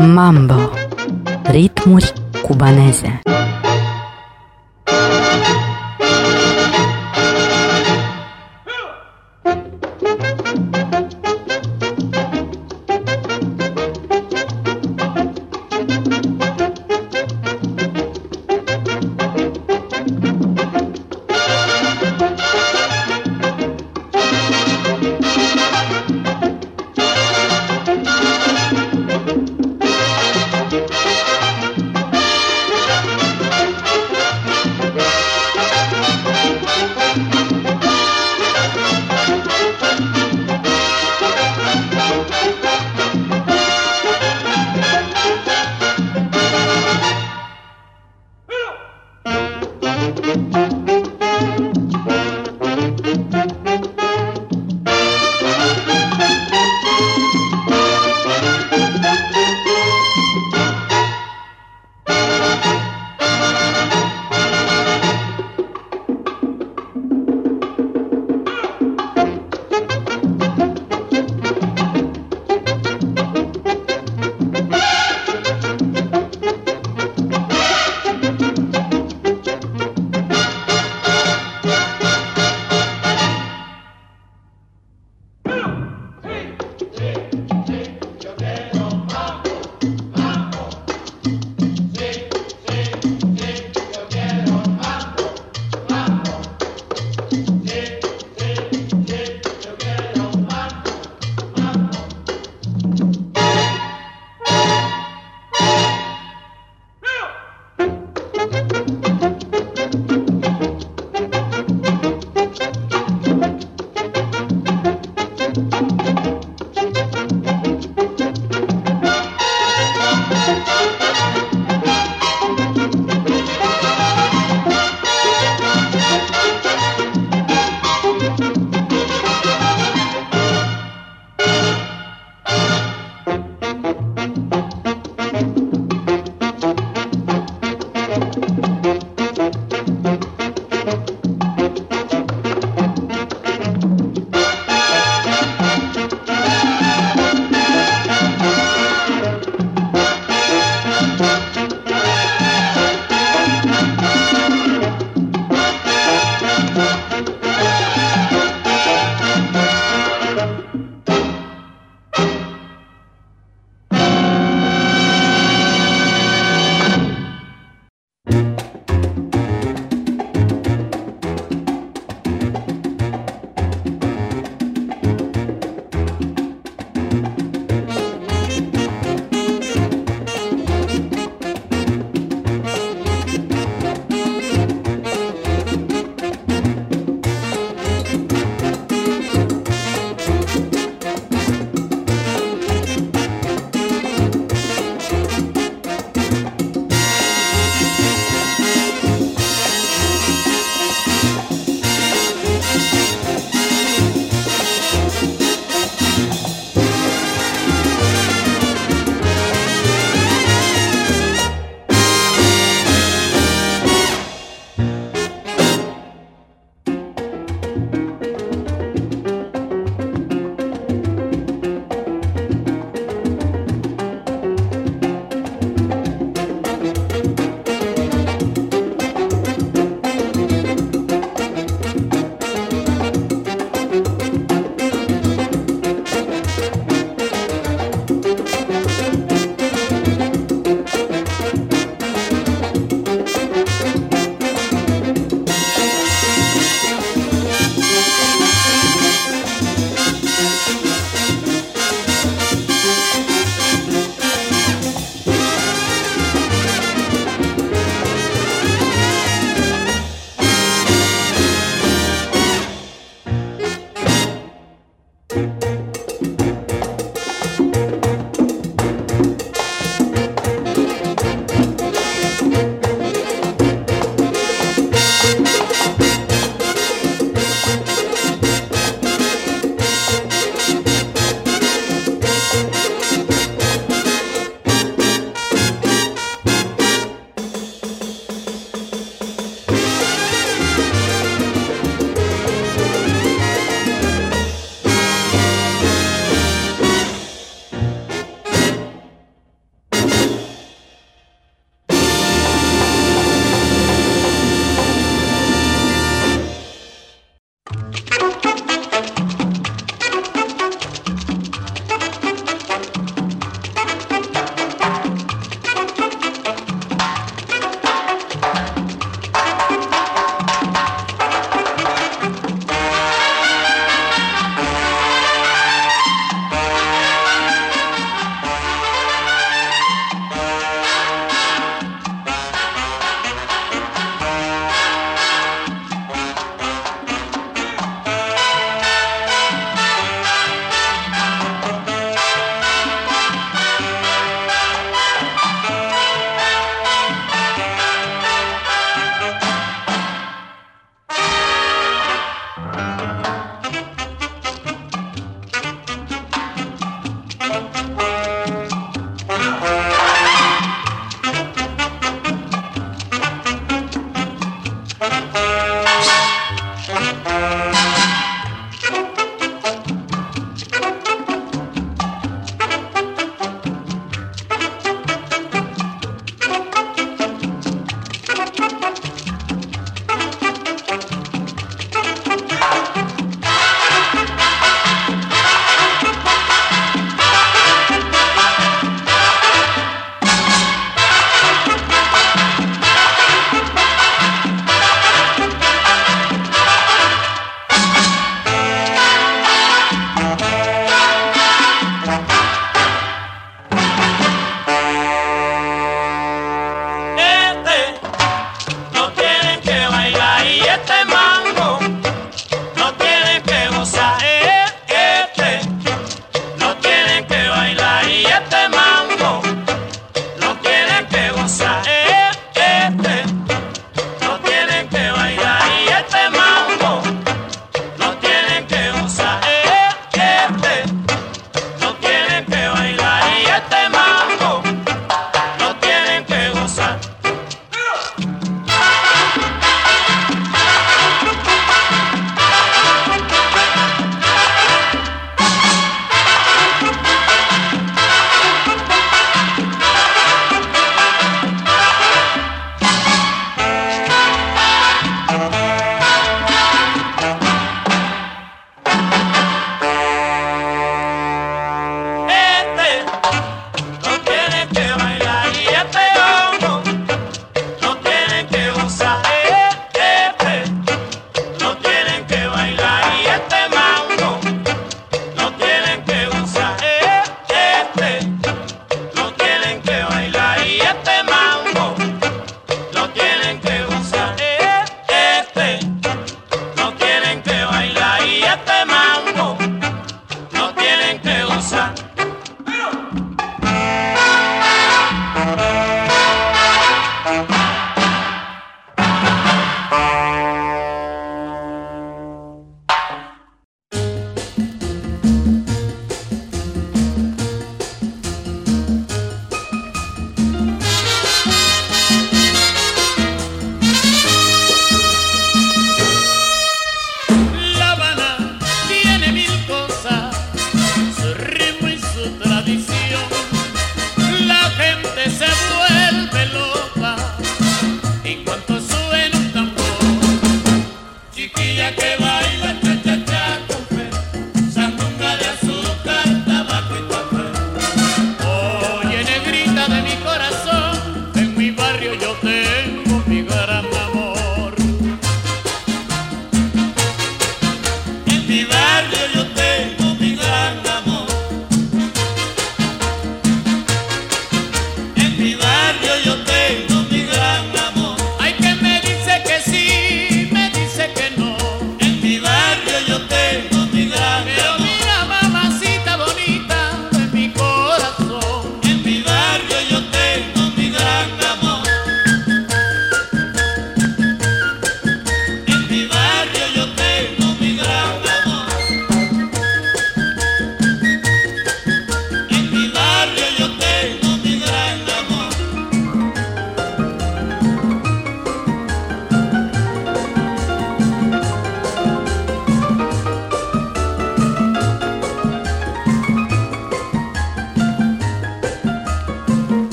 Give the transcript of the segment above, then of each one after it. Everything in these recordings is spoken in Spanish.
Mambo, ritmuri cubaneze.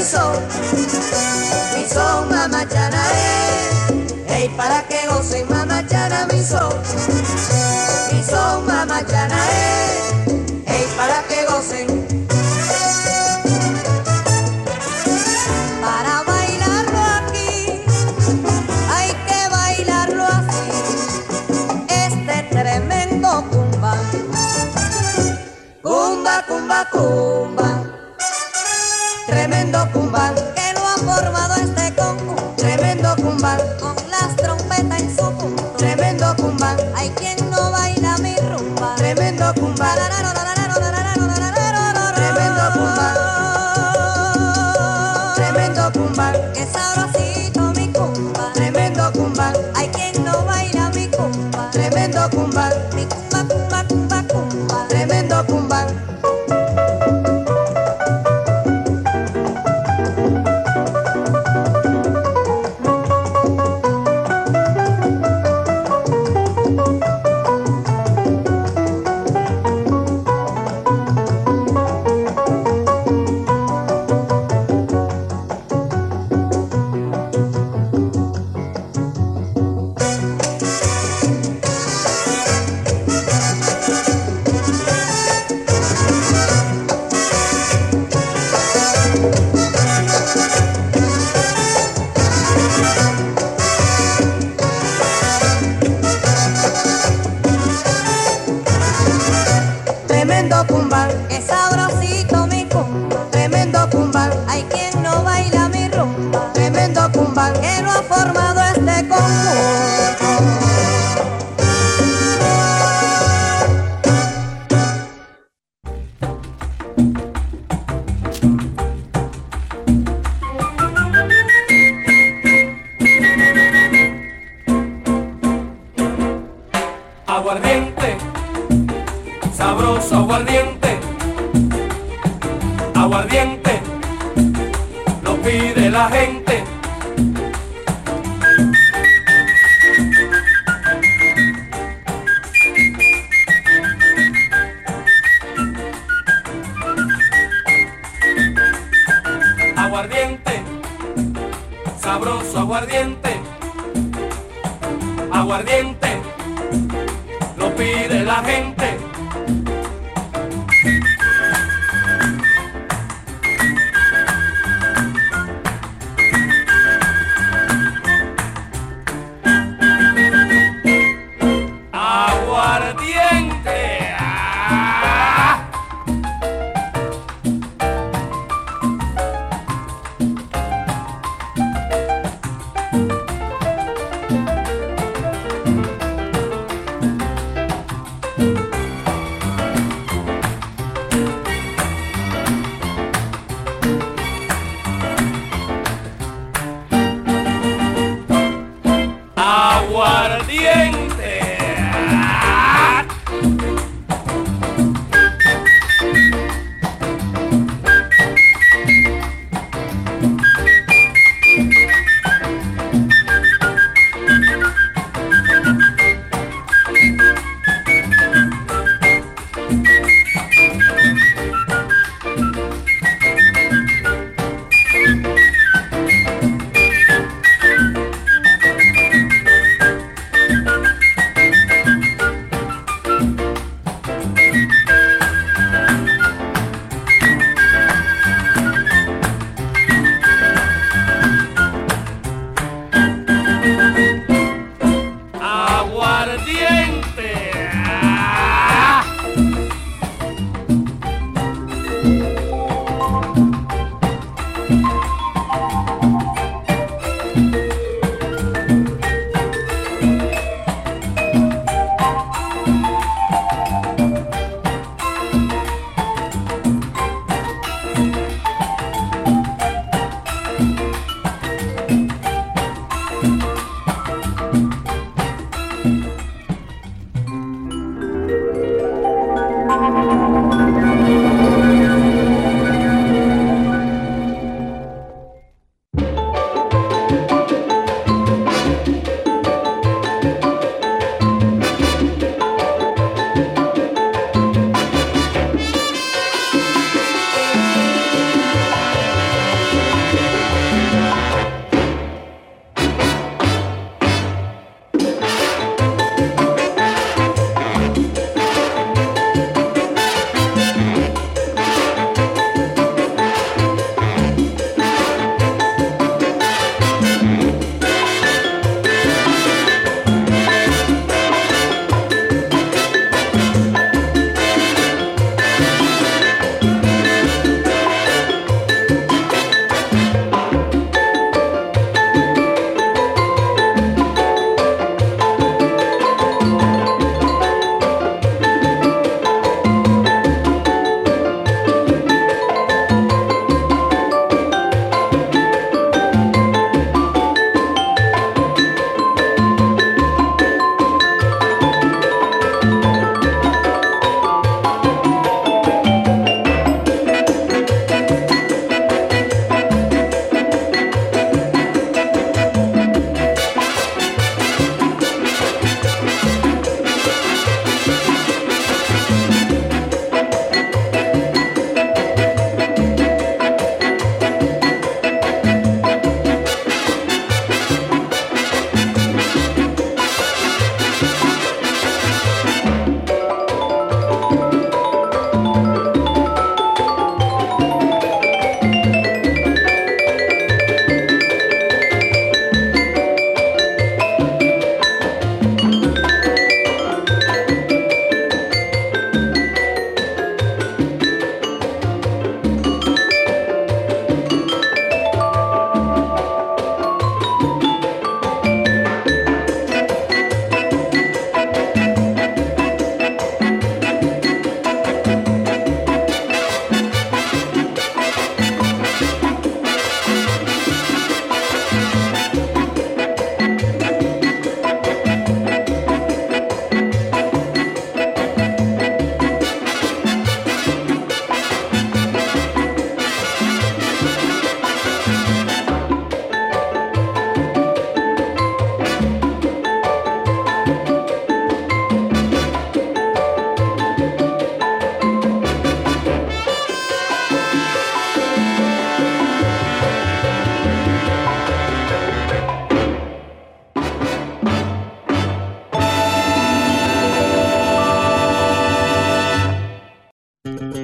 mi son, mi son mamachana es, eh. hey, para que gocen mamachana mi son. Mm-hmm.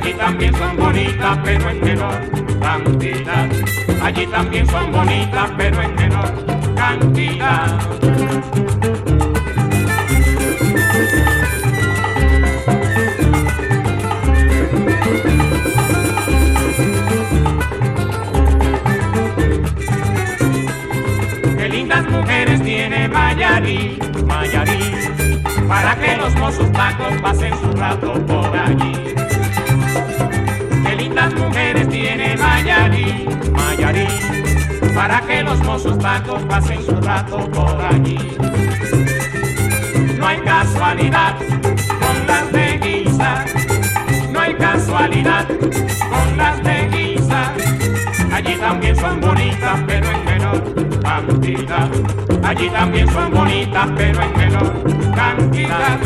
Allí también son bonitas, pero en menor cantidad. Allí también son bonitas, pero en menor cantidad. Qué lindas mujeres tiene Mayarí, Mayarí, para que los mozos tacos pasen su rato por allí. Qué lindas mujeres tiene Mayarí, Mayarí, para que los mozos tacos pasen su rato por allí. No hay casualidad con las de guisa, no hay casualidad con las de guisa. Allí también son bonitas, pero en menor cantidad. Allí también son bonitas, pero en menor cantidad.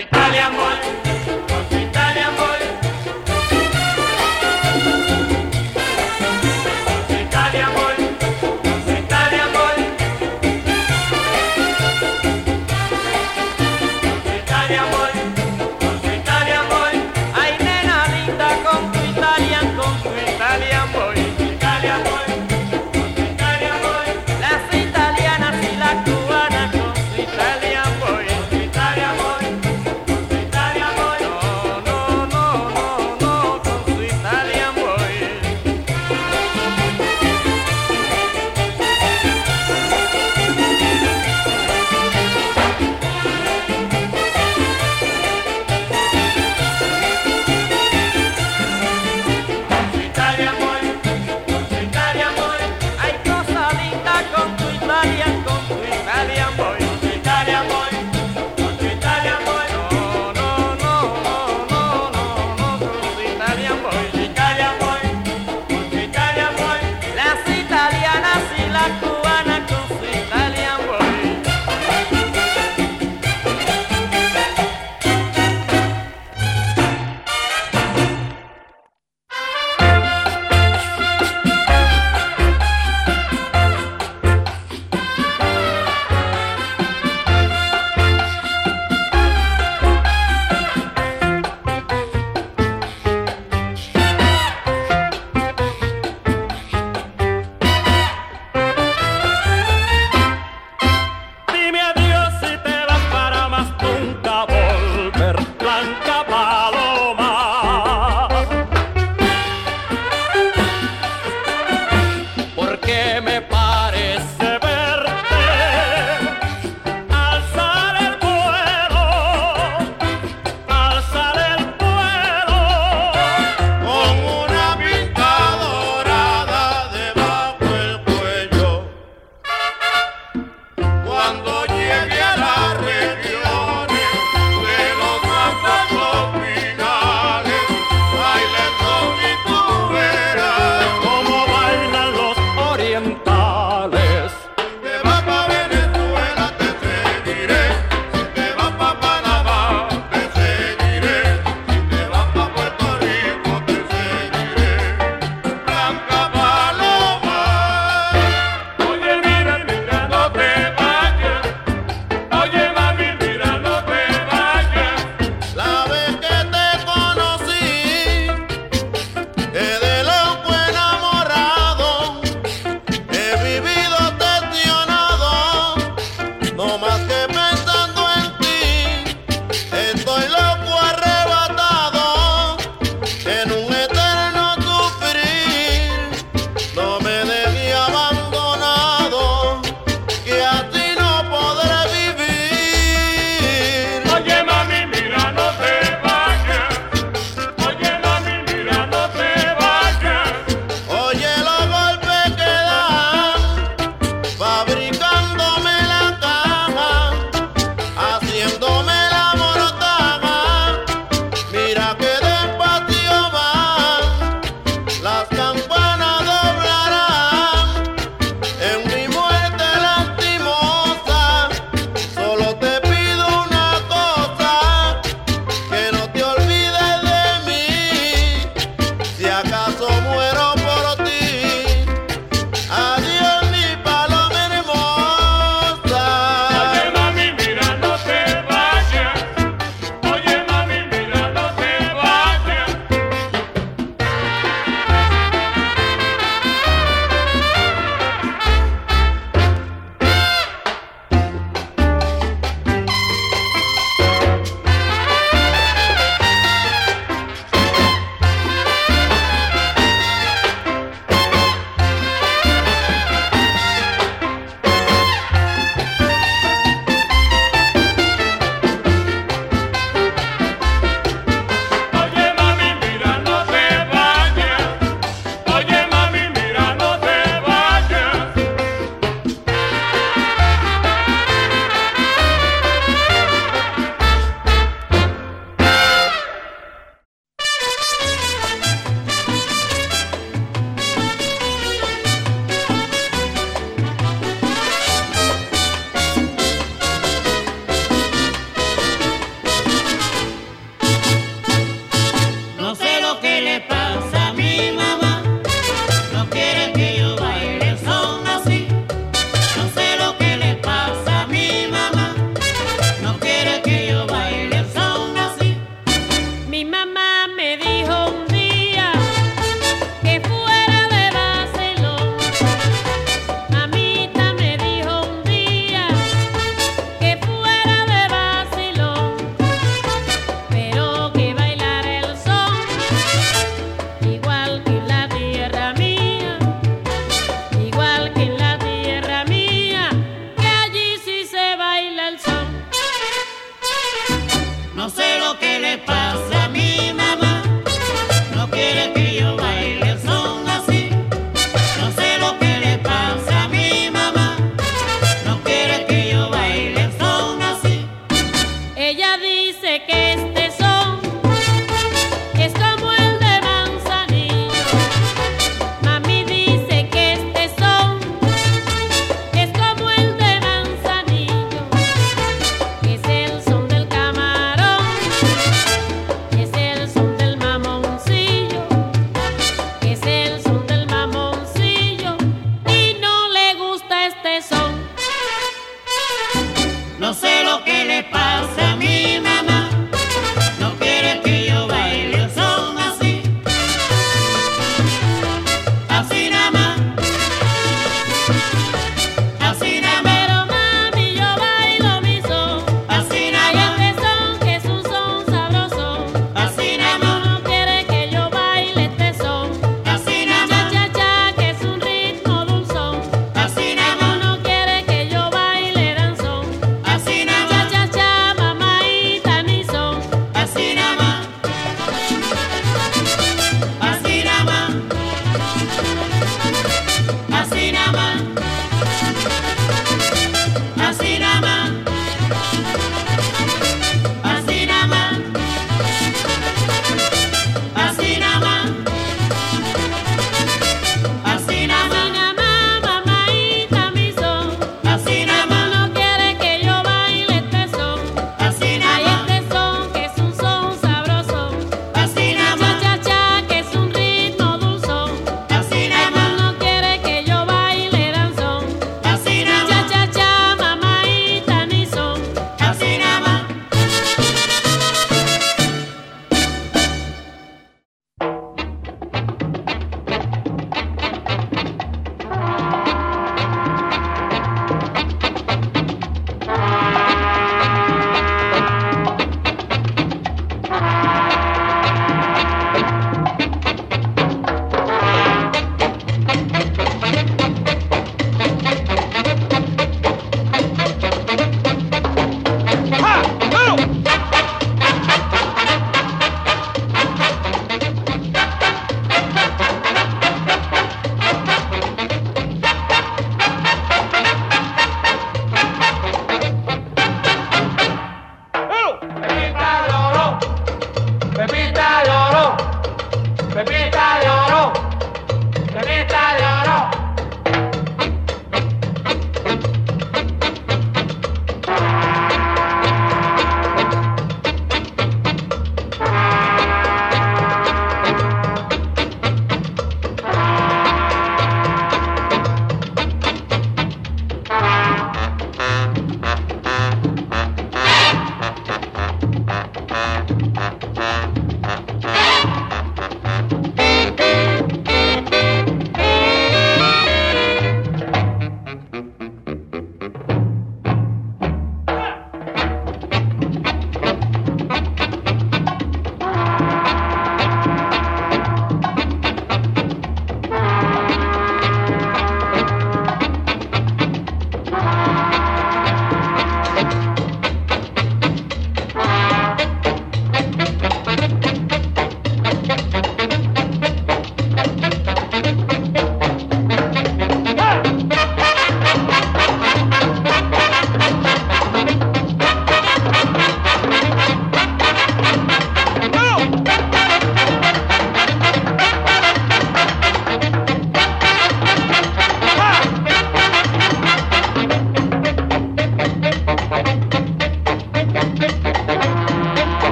Italia voy,